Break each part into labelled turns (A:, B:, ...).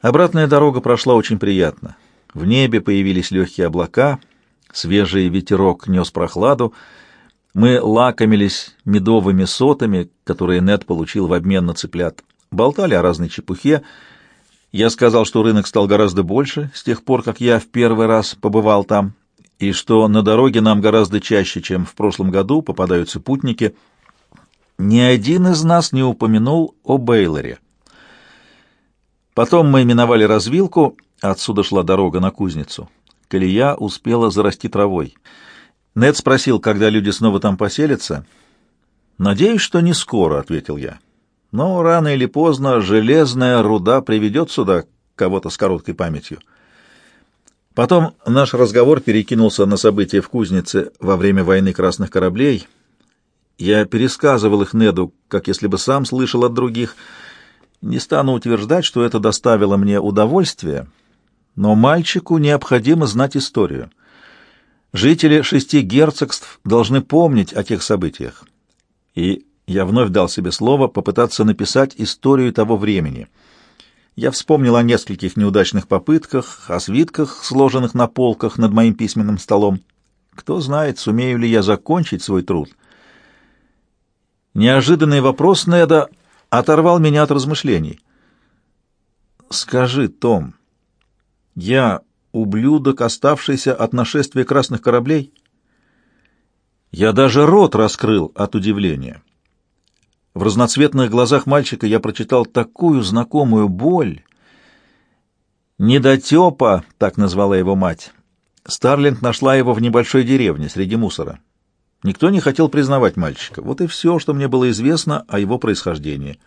A: Обратная дорога прошла очень приятно. В небе появились легкие облака, свежий ветерок нес прохладу. Мы лакомились медовыми сотами, которые Нед получил в обмен на цыплят. Болтали о разной чепухе. Я сказал, что рынок стал гораздо больше с тех пор, как я в первый раз побывал там, и что на дороге нам гораздо чаще, чем в прошлом году, попадаются путники. Ни один из нас не упомянул о Бейлоре. Потом мы миновали развилку, отсюда шла дорога на кузницу. Колея успела зарасти травой. Нед спросил, когда люди снова там поселятся. «Надеюсь, что не скоро», — ответил я. «Но рано или поздно железная руда приведет сюда кого-то с короткой памятью». Потом наш разговор перекинулся на события в кузнице во время войны красных кораблей. Я пересказывал их Неду, как если бы сам слышал от других — не стану утверждать, что это доставило мне удовольствие, но мальчику необходимо знать историю. Жители шести герцогств должны помнить о тех событиях. И я вновь дал себе слово попытаться написать историю того времени. Я вспомнил о нескольких неудачных попытках, о свитках, сложенных на полках над моим письменным столом. Кто знает, сумею ли я закончить свой труд. Неожиданный вопрос Неда оторвал меня от размышлений. «Скажи, Том, я ублюдок, оставшийся от нашествия красных кораблей?» Я даже рот раскрыл от удивления. В разноцветных глазах мальчика я прочитал такую знакомую боль. «Недотепа», — так назвала его мать. Старлинг нашла его в небольшой деревне среди мусора. Никто не хотел признавать мальчика. Вот и все, что мне было известно о его происхождении.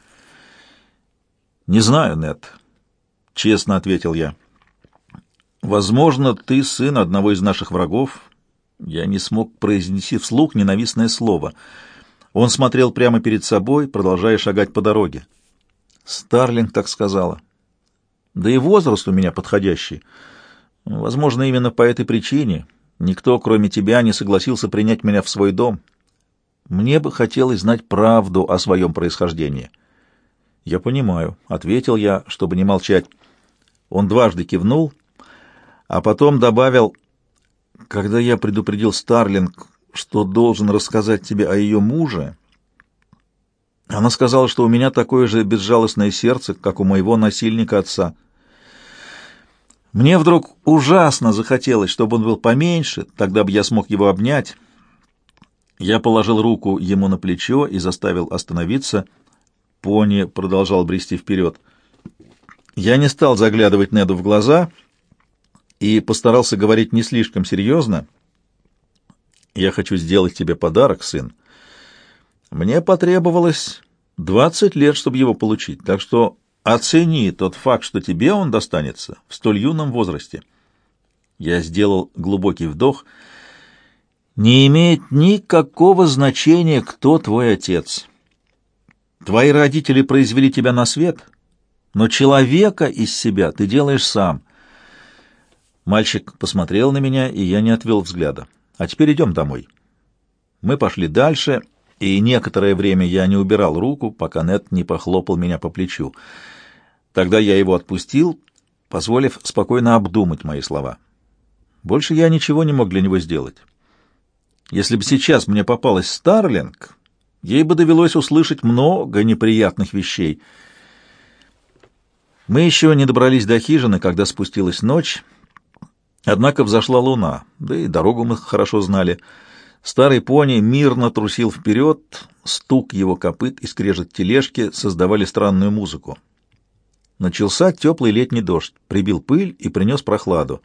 A: «Не знаю, Нет, честно ответил я. «Возможно, ты сын одного из наших врагов». Я не смог произнести вслух ненавистное слово. Он смотрел прямо перед собой, продолжая шагать по дороге. Старлинг так сказала. Да и возраст у меня подходящий. Возможно, именно по этой причине Никто, кроме тебя, не согласился принять меня в свой дом. Мне бы хотелось знать правду о своем происхождении. Я понимаю, — ответил я, чтобы не молчать. Он дважды кивнул, а потом добавил, когда я предупредил Старлинг, что должен рассказать тебе о ее муже, она сказала, что у меня такое же безжалостное сердце, как у моего насильника отца — мне вдруг ужасно захотелось, чтобы он был поменьше, тогда бы я смог его обнять. Я положил руку ему на плечо и заставил остановиться. Пони продолжал брести вперед. Я не стал заглядывать Неду в глаза и постарался говорить не слишком серьезно. «Я хочу сделать тебе подарок, сын. Мне потребовалось двадцать лет, чтобы его получить, так что Оцени тот факт, что тебе он достанется в столь юном возрасте. Я сделал глубокий вдох. Не имеет никакого значения, кто твой отец. Твои родители произвели тебя на свет, но человека из себя ты делаешь сам. Мальчик посмотрел на меня, и я не отвел взгляда. А теперь идем домой. Мы пошли дальше, и некоторое время я не убирал руку, пока Нет не похлопал меня по плечу. Тогда я его отпустил, позволив спокойно обдумать мои слова. Больше я ничего не мог для него сделать. Если бы сейчас мне попалась Старлинг, ей бы довелось услышать много неприятных вещей. Мы еще не добрались до хижины, когда спустилась ночь, однако взошла луна, да и дорогу мы хорошо знали. Старый пони мирно трусил вперед, стук его копыт и скрежет тележки создавали странную музыку. Начался теплый летний дождь, прибил пыль и принес прохладу.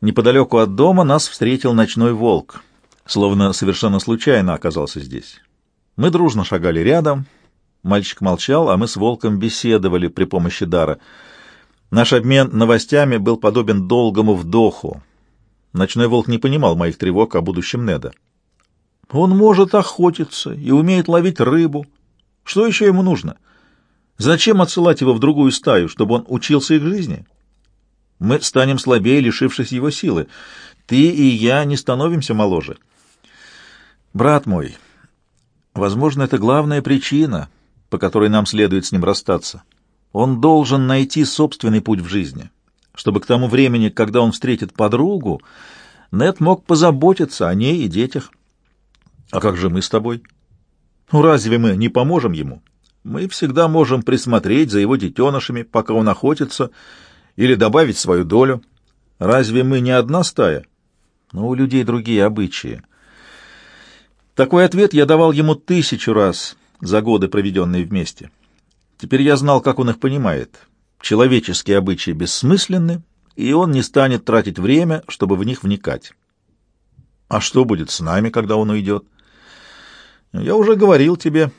A: Неподалеку от дома нас встретил ночной волк, словно совершенно случайно оказался здесь. Мы дружно шагали рядом, мальчик молчал, а мы с волком беседовали при помощи дара. Наш обмен новостями был подобен долгому вдоху. Ночной волк не понимал моих тревог о будущем Неда. Он может охотиться и умеет ловить рыбу. Что еще ему нужно? — Зачем отсылать его в другую стаю, чтобы он учился их жизни? Мы станем слабее, лишившись его силы. Ты и я не становимся моложе. Брат мой, возможно, это главная причина, по которой нам следует с ним расстаться. Он должен найти собственный путь в жизни, чтобы к тому времени, когда он встретит подругу, Нед мог позаботиться о ней и детях. А как же мы с тобой? Ну, разве мы не поможем ему? Мы всегда можем присмотреть за его детенышами, пока он охотится, или добавить свою долю. Разве мы не одна стая? Но у людей другие обычаи. Такой ответ я давал ему тысячу раз за годы, проведенные вместе. Теперь я знал, как он их понимает. Человеческие обычаи бессмысленны, и он не станет тратить время, чтобы в них вникать. А что будет с нами, когда он уйдет? Я уже говорил тебе.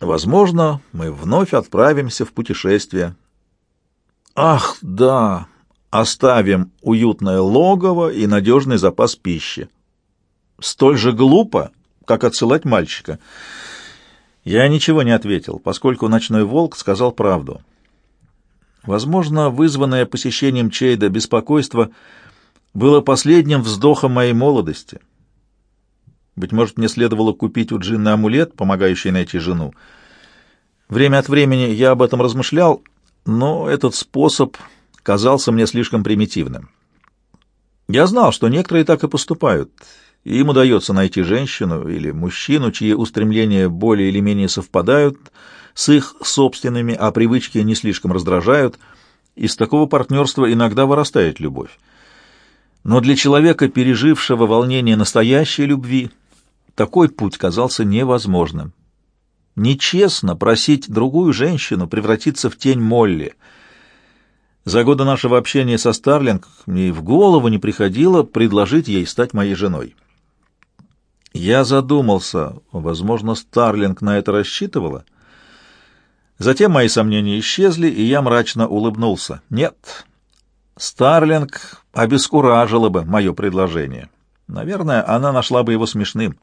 A: Возможно, мы вновь отправимся в путешествие. Ах, да, оставим уютное логово и надежный запас пищи. Столь же глупо, как отсылать мальчика. Я ничего не ответил, поскольку ночной волк сказал правду. Возможно, вызванное посещением Чейда беспокойство было последним вздохом моей молодости. Быть может, мне следовало купить у Джинны амулет, помогающий найти жену. Время от времени я об этом размышлял, но этот способ казался мне слишком примитивным. Я знал, что некоторые так и поступают, и им удается найти женщину или мужчину, чьи устремления более или менее совпадают с их собственными, а привычки не слишком раздражают. Из такого партнерства иногда вырастает любовь. Но для человека, пережившего волнение настоящей любви, такой путь казался невозможным. Нечестно просить другую женщину превратиться в тень Молли. За годы нашего общения со Старлинг мне в голову не приходило предложить ей стать моей женой. Я задумался, возможно, Старлинг на это рассчитывала. Затем мои сомнения исчезли, и я мрачно улыбнулся. Нет, Старлинг обескуражила бы мое предложение. Наверное, она нашла бы его смешным.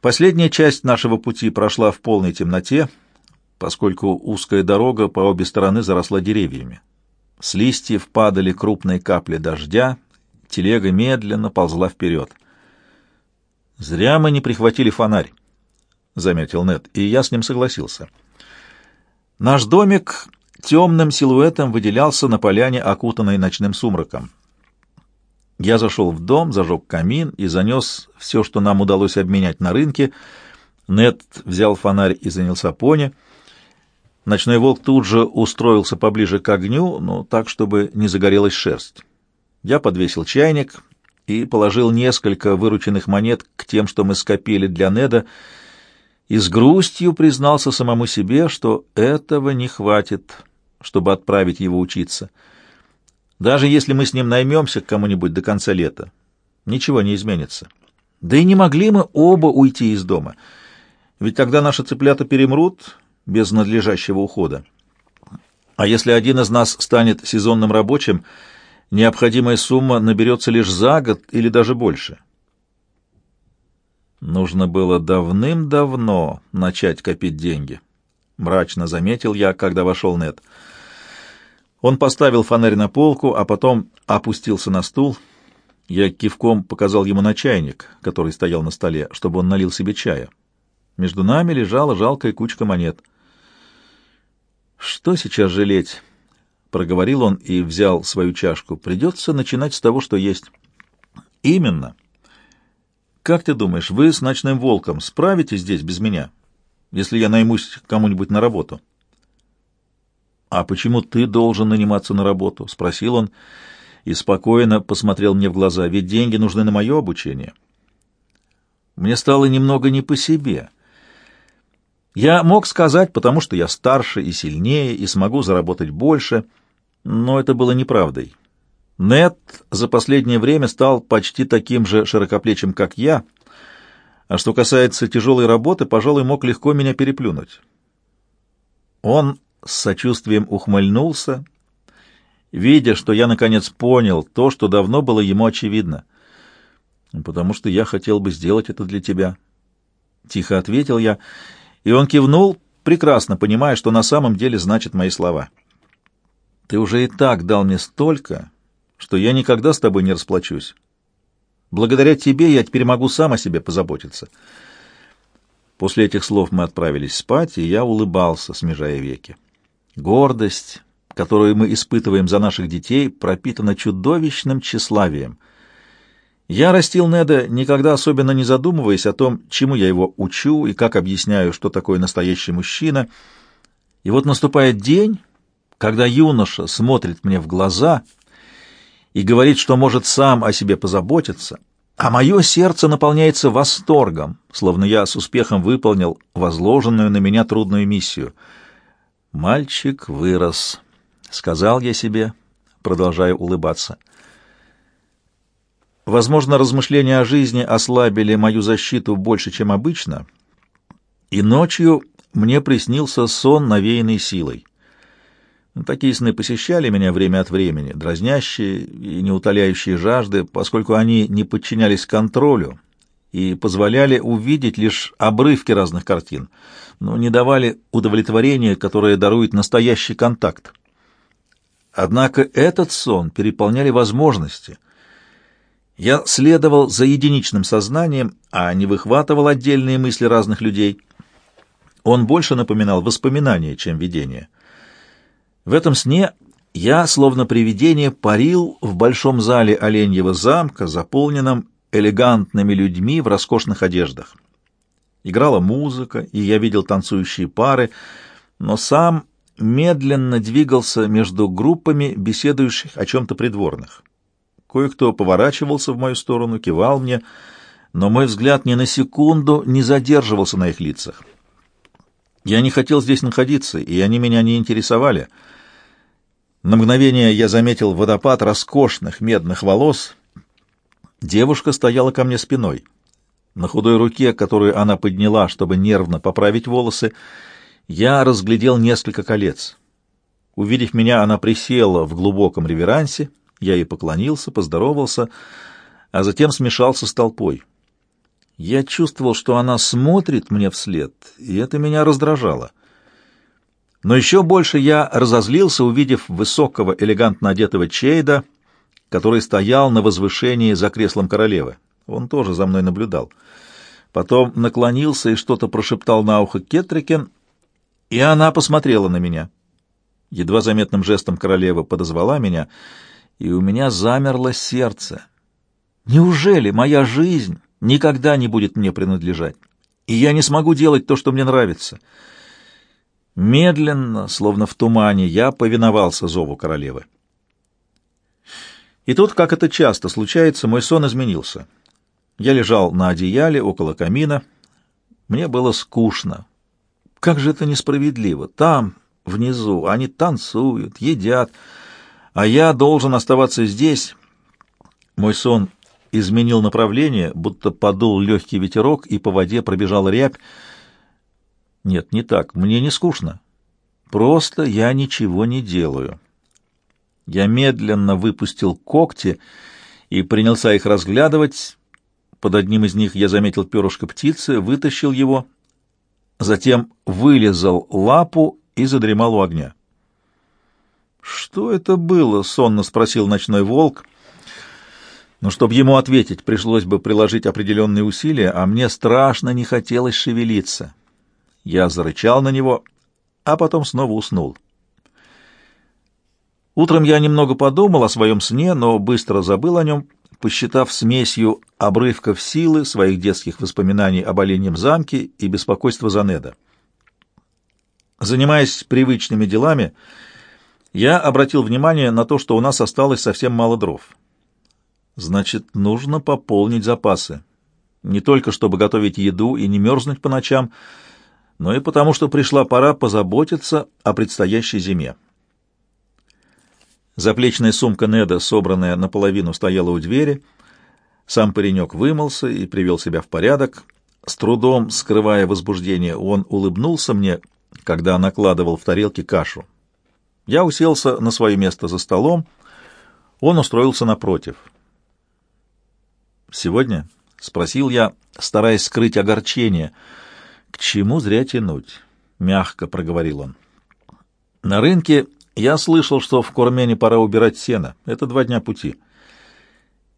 A: Последняя часть нашего пути прошла в полной темноте, поскольку узкая дорога по обе стороны заросла деревьями. С листьев падали крупные капли дождя, телега медленно ползла вперед. «Зря мы не прихватили фонарь», — заметил Нед, и я с ним согласился. Наш домик темным силуэтом выделялся на поляне, окутанной ночным сумраком. Я зашел в дом, зажег камин и занес все, что нам удалось обменять на рынке. Нед взял фонарь и занялся пони. Ночной волк тут же устроился поближе к огню, но так, чтобы не загорелась шерсть. Я подвесил чайник и положил несколько вырученных монет к тем, что мы скопили для Неда, и с грустью признался самому себе, что этого не хватит, чтобы отправить его учиться — даже если мы с ним наймемся к кому-нибудь до конца лета, ничего не изменится. Да и не могли мы оба уйти из дома, ведь тогда наши цыплята перемрут без надлежащего ухода. А если один из нас станет сезонным рабочим, необходимая сумма наберется лишь за год или даже больше. Нужно было давным-давно начать копить деньги. Мрачно заметил я, когда вошел Нед. Он поставил фонарь на полку, а потом опустился на стул. Я кивком показал ему на чайник, который стоял на столе, чтобы он налил себе чая. Между нами лежала жалкая кучка монет. «Что сейчас жалеть?» — проговорил он и взял свою чашку. «Придется начинать с того, что есть». «Именно. Как ты думаешь, вы с ночным волком справитесь здесь без меня, если я наймусь кому-нибудь на работу?» «А почему ты должен наниматься на работу?» — спросил он и спокойно посмотрел мне в глаза. «Ведь деньги нужны на мое обучение». Мне стало немного не по себе. Я мог сказать, потому что я старше и сильнее, и смогу заработать больше, но это было неправдой. Нет за последнее время стал почти таким же широкоплечим, как я, а что касается тяжелой работы, пожалуй, мог легко меня переплюнуть. Он с сочувствием ухмыльнулся, видя, что я наконец понял то, что давно было ему очевидно. «Потому что я хотел бы сделать это для тебя». Тихо ответил я, и он кивнул, прекрасно понимая, что на самом деле значат мои слова. «Ты уже и так дал мне столько, что я никогда с тобой не расплачусь. Благодаря тебе я теперь могу сам о себе позаботиться». После этих слов мы отправились спать, и я улыбался, смежая веки. Гордость, которую мы испытываем за наших детей, пропитана чудовищным тщеславием. Я растил Неда, никогда особенно не задумываясь о том, чему я его учу и как объясняю, что такое настоящий мужчина. И вот наступает день, когда юноша смотрит мне в глаза и говорит, что может сам о себе позаботиться, а мое сердце наполняется восторгом, словно я с успехом выполнил возложенную на меня трудную миссию. «Мальчик вырос», — сказал я себе, продолжая улыбаться. Возможно, размышления о жизни ослабили мою защиту больше, чем обычно, и ночью мне приснился сон, навеянный силой. Такие сны посещали меня время от времени, дразнящие и не утоляющие жажды, поскольку они не подчинялись контролю и позволяли увидеть лишь обрывки разных картин, но не давали удовлетворения, которое дарует настоящий контакт. Однако этот сон переполняли возможности. Я следовал за единичным сознанием, а не выхватывал отдельные мысли разных людей. Он больше напоминал воспоминания, чем видение. В этом сне я, словно привидение, парил в большом зале Оленьего замка, заполненном элегантными людьми в роскошных одеждах. Играла музыка, и я видел танцующие пары, но сам медленно двигался между группами беседующих о чем-то придворных. Кое-кто поворачивался в мою сторону, кивал мне, но мой взгляд ни на секунду не задерживался на их лицах. Я не хотел здесь находиться, и они меня не интересовали — на мгновение я заметил водопад роскошных медных волос. Девушка стояла ко мне спиной. На худой руке, которую она подняла, чтобы нервно поправить волосы, я разглядел несколько колец. Увидев меня, она присела в глубоком реверансе, я ей поклонился, поздоровался, а затем смешался с толпой. Я чувствовал, что она смотрит мне вслед, и это меня раздражало. Но еще больше я разозлился, увидев высокого, элегантно одетого Чейда, который стоял на возвышении за креслом королевы. Он тоже за мной наблюдал. Потом наклонился и что-то прошептал на ухо Кетрикен, и она посмотрела на меня. Едва заметным жестом королева подозвала меня, и у меня замерло сердце. Неужели моя жизнь никогда не будет мне принадлежать, и я не смогу делать то, что мне нравится?» Медленно, словно в тумане, я повиновался зову королевы. И тут, как это часто случается, мой сон изменился. Я лежал на одеяле около камина. Мне было скучно. Как же это несправедливо. Там, внизу, они танцуют, едят, а я должен оставаться здесь. Мой сон изменил направление, будто подул легкий ветерок, и по воде пробежала рябь. Нет, не так. Мне не скучно. Просто я ничего не делаю. Я медленно выпустил когти и принялся их разглядывать. Под одним из них я заметил перышко птицы, вытащил его, затем вылезал лапу и задремал у огня. «Что это было?» — сонно спросил ночной волк. Но чтобы ему ответить, пришлось бы приложить определенные усилия, а мне страшно не хотелось шевелиться. Я зарычал на него, а потом снова уснул. Утром я немного подумал о своем сне, но быстро забыл о нем, посчитав смесью обрывков силы своих детских воспоминаний об оленьем замке и беспокойства за Неда. Занимаясь привычными делами, я обратил внимание на то, что у нас осталось совсем мало дров. Значит, нужно пополнить запасы. Не только чтобы готовить еду и не мерзнуть по ночам, но и потому, что пришла пора позаботиться о предстоящей зиме. Заплечная сумка Неда, собранная наполовину, стояла у двери. Сам паренек вымылся и привел себя в порядок. С трудом скрывая возбуждение, он улыбнулся мне, когда накладывал в тарелки кашу. Я уселся на свое место за столом, он устроился напротив. «Сегодня?» — спросил я, стараясь скрыть огорчение — «К чему зря тянуть?» — мягко проговорил он. «На рынке я слышал, что в Кормене пора убирать сено. Это два дня пути».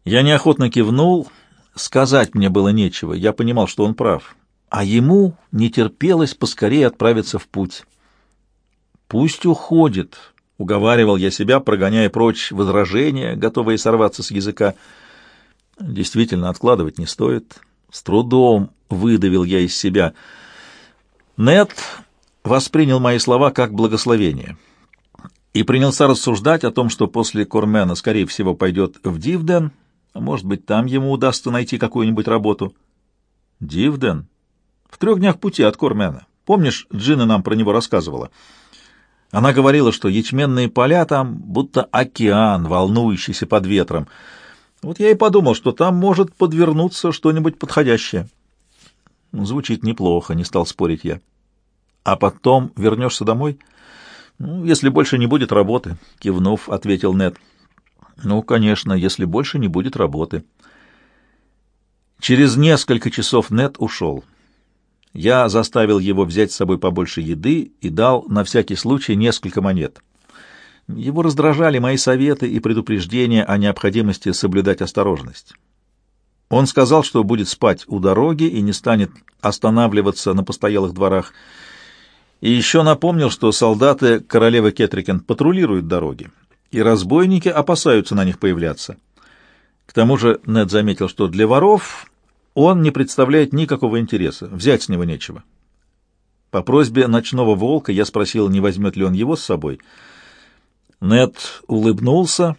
A: Я неохотно кивнул. Сказать мне было нечего. Я понимал, что он прав. А ему не терпелось поскорее отправиться в путь. Пусть уходит, — уговаривал я себя, прогоняя прочь возражения, готовые сорваться с языка. Действительно, откладывать не стоит. С трудом выдавил я из себя. Нет воспринял мои слова как благословение и принялся рассуждать о том, что после Кормена, скорее всего, пойдет в Дивден, а может быть, там ему удастся найти какую-нибудь работу. Дивден? В трех днях пути от Кормена. Помнишь, Джина нам про него рассказывала? Она говорила, что ячменные поля там будто океан, волнующийся под ветром. Вот я и подумал, что там может подвернуться что-нибудь подходящее. Звучит неплохо, не стал спорить я. А потом вернешься домой? Ну, если больше не будет работы, кивнув, ответил Нед. Ну, конечно, если больше не будет работы. Через несколько часов Нед ушел. Я заставил его взять с собой побольше еды и дал на всякий случай несколько монет. Его раздражали мои советы и предупреждения о необходимости соблюдать осторожность. Он сказал, что будет спать у дороги и не станет останавливаться на постоялых дворах. И еще напомнил, что солдаты королевы Кетрикен патрулируют дороги, и разбойники опасаются на них появляться. К тому же Нед заметил, что для воров он не представляет никакого интереса, взять с него нечего. По просьбе ночного волка я спросил, не возьмет ли он его с собой. Нед улыбнулся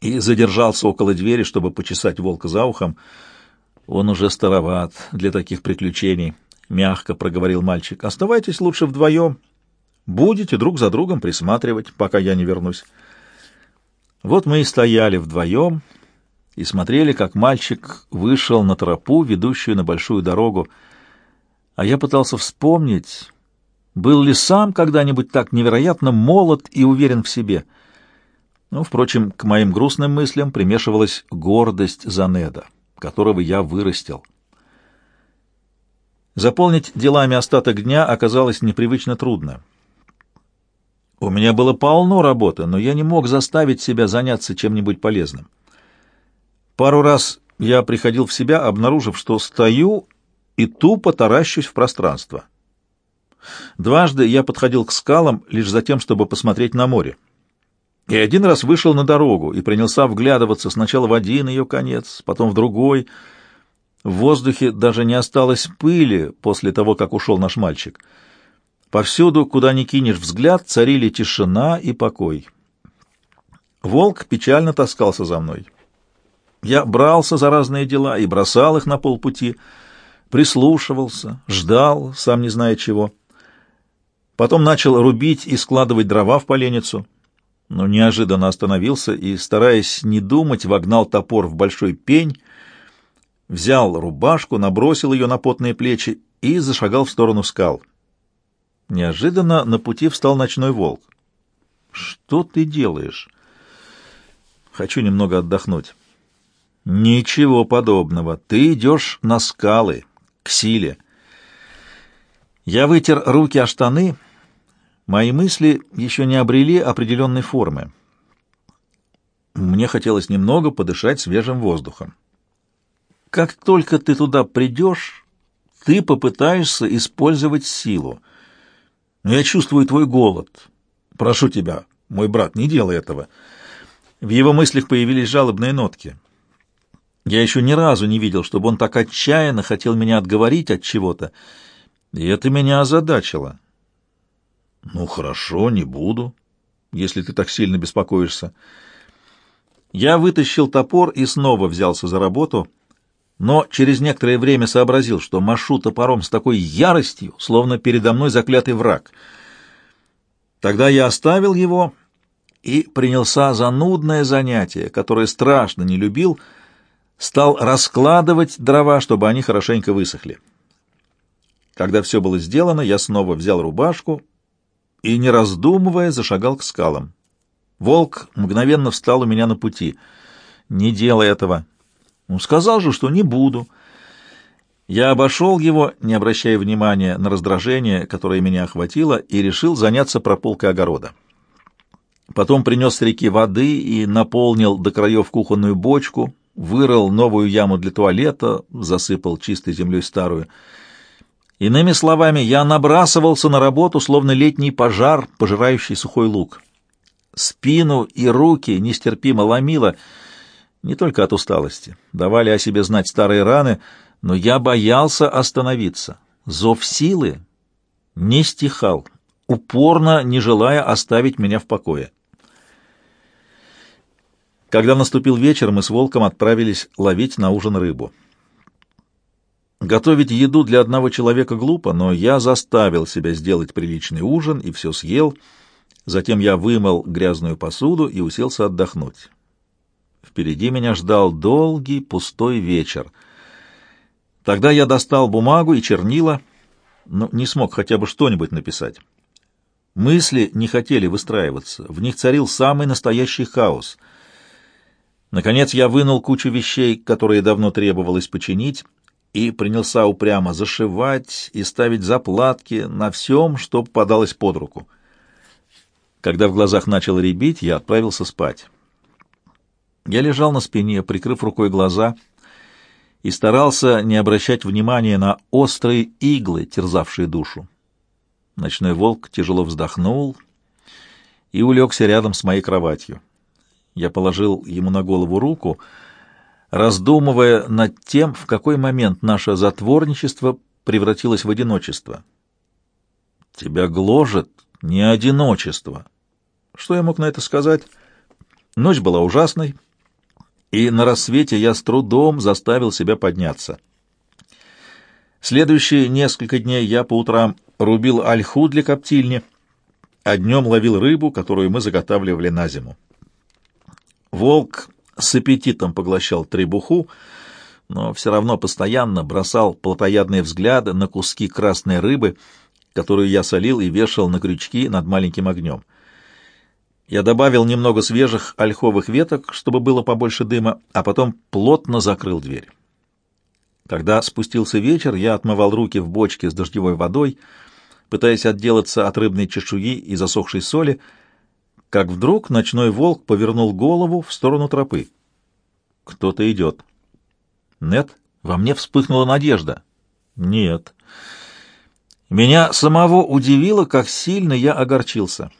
A: и задержался около двери, чтобы почесать волка за ухом. Он уже староват для таких приключений, — мягко проговорил мальчик. — Оставайтесь лучше вдвоем. Будете друг за другом присматривать, пока я не вернусь. Вот мы и стояли вдвоем, — и смотрели, как мальчик вышел на тропу, ведущую на большую дорогу. А я пытался вспомнить, был ли сам когда-нибудь так невероятно молод и уверен в себе. Но, впрочем, к моим грустным мыслям примешивалась гордость за Неда, которого я вырастил. Заполнить делами остаток дня оказалось непривычно трудно. У меня было полно работы, но я не мог заставить себя заняться чем-нибудь полезным. Пару раз я приходил в себя, обнаружив, что стою и тупо таращусь в пространство. Дважды я подходил к скалам лишь за тем, чтобы посмотреть на море. И один раз вышел на дорогу и принялся вглядываться сначала в один ее конец, потом в другой. В воздухе даже не осталось пыли после того, как ушел наш мальчик. Повсюду, куда ни кинешь взгляд, царили тишина и покой. Волк печально таскался за мной. Я брался за разные дела и бросал их на полпути, прислушивался, ждал, сам не зная чего. Потом начал рубить и складывать дрова в поленницу, но неожиданно остановился и, стараясь не думать, вогнал топор в большой пень, взял рубашку, набросил ее на потные плечи и зашагал в сторону скал. Неожиданно на пути встал ночной волк. «Что ты делаешь?» «Хочу немного отдохнуть». Ничего подобного. Ты идешь на скалы, к силе. Я вытер руки о штаны. Мои мысли еще не обрели определенной формы. Мне хотелось немного подышать свежим воздухом. Как только ты туда придешь, ты попытаешься использовать силу. Но я чувствую твой голод. Прошу тебя, мой брат, не делай этого. В его мыслях появились жалобные нотки. Я еще ни разу не видел, чтобы он так отчаянно хотел меня отговорить от чего-то, и это меня озадачило. «Ну, хорошо, не буду, если ты так сильно беспокоишься». Я вытащил топор и снова взялся за работу, но через некоторое время сообразил, что машу топором с такой яростью, словно передо мной заклятый враг. Тогда я оставил его и принялся за нудное занятие, которое страшно не любил — стал раскладывать дрова, чтобы они хорошенько высохли. Когда все было сделано, я снова взял рубашку и, не раздумывая, зашагал к скалам. Волк мгновенно встал у меня на пути. «Не делай этого!» «Ну, сказал же, что не буду!» Я обошел его, не обращая внимания на раздражение, которое меня охватило, и решил заняться прополкой огорода. Потом принес реки воды и наполнил до краев кухонную бочку, вырыл новую яму для туалета, засыпал чистой землей старую. Иными словами, я набрасывался на работу, словно летний пожар, пожирающий сухой луг. Спину и руки нестерпимо ломило, не только от усталости. Давали о себе знать старые раны, но я боялся остановиться. Зов силы не стихал, упорно не желая оставить меня в покое. Когда наступил вечер, мы с Волком отправились ловить на ужин рыбу. Готовить еду для одного человека глупо, но я заставил себя сделать приличный ужин и все съел. Затем я вымыл грязную посуду и уселся отдохнуть. Впереди меня ждал долгий пустой вечер. Тогда я достал бумагу и чернила, но не смог хотя бы что-нибудь написать. Мысли не хотели выстраиваться, в них царил самый настоящий хаос. Наконец я вынул кучу вещей, которые давно требовалось починить, и принялся упрямо зашивать и ставить заплатки на всем, что попадалось под руку. Когда в глазах начало рябить, я отправился спать. Я лежал на спине, прикрыв рукой глаза, и старался не обращать внимания на острые иглы, терзавшие душу. Ночной волк тяжело вздохнул и улегся рядом с моей кроватью. Я положил ему на голову руку — раздумывая над тем, в какой момент наше затворничество превратилось в одиночество. Тебя гложет не одиночество. Что я мог на это сказать? Ночь была ужасной, и на рассвете я с трудом заставил себя подняться. Следующие несколько дней я по утрам рубил ольху для коптильни, а днем ловил рыбу, которую мы заготавливали на зиму. Волк с аппетитом поглощал требуху, но все равно постоянно бросал плотоядные взгляды на куски красной рыбы, которую я солил и вешал на крючки над маленьким огнем. Я добавил немного свежих ольховых веток, чтобы было побольше дыма, а потом плотно закрыл дверь. Когда спустился вечер, я отмывал руки в бочке с дождевой водой, пытаясь отделаться от рыбной чешуи и засохшей соли, как вдруг ночной волк повернул голову в сторону тропы. Кто-то идет. Нет, во мне вспыхнула надежда. Нет. Меня самого удивило, как сильно я огорчился.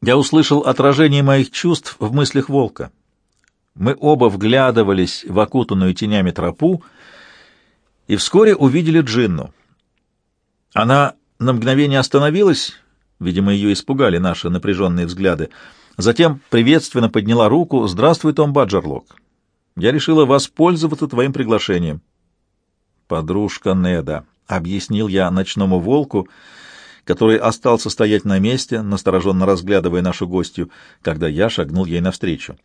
A: Я услышал отражение моих чувств в мыслях волка. Мы оба вглядывались в окутанную тенями тропу и вскоре увидели Джинну. Она на мгновение остановилась Видимо, ее испугали наши напряженные взгляды. Затем приветственно подняла руку. «Здравствуй, Том Баджерлок. Я решила воспользоваться твоим приглашением». «Подружка Неда», — объяснил я ночному волку, который остался стоять на месте, настороженно разглядывая нашу гостью, когда я шагнул ей навстречу.